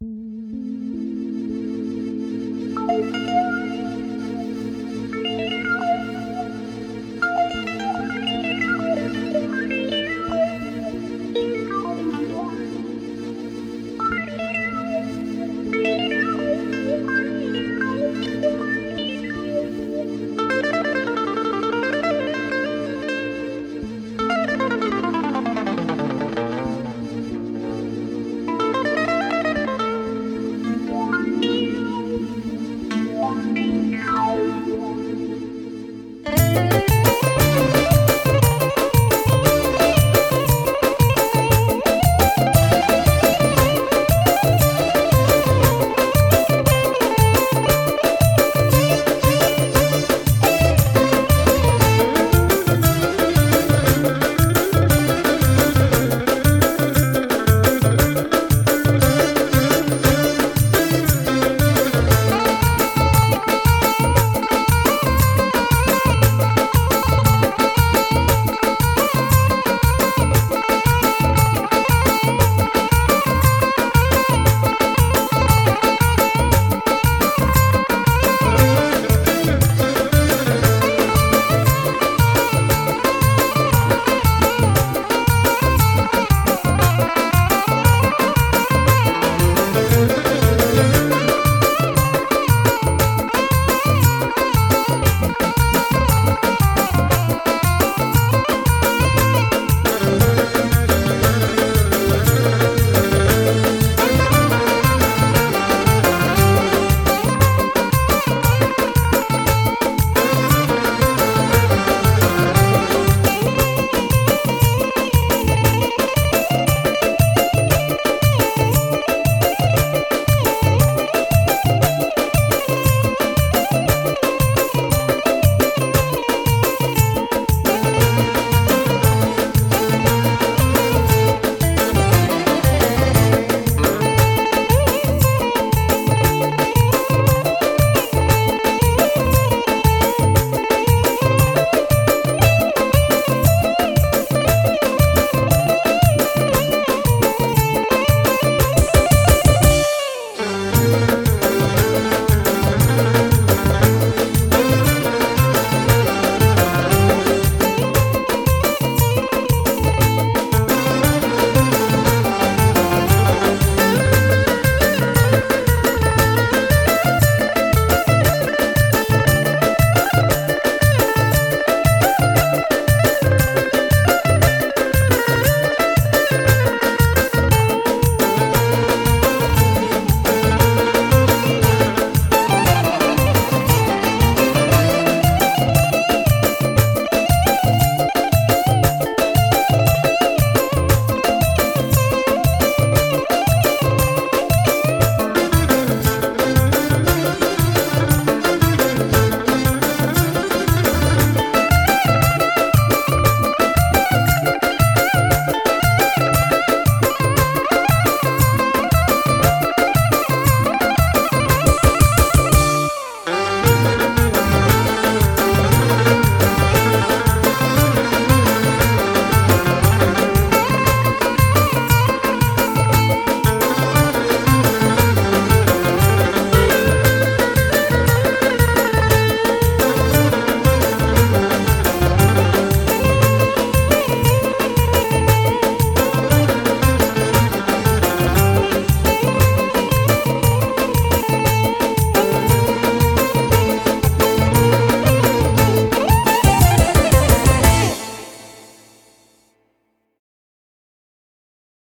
you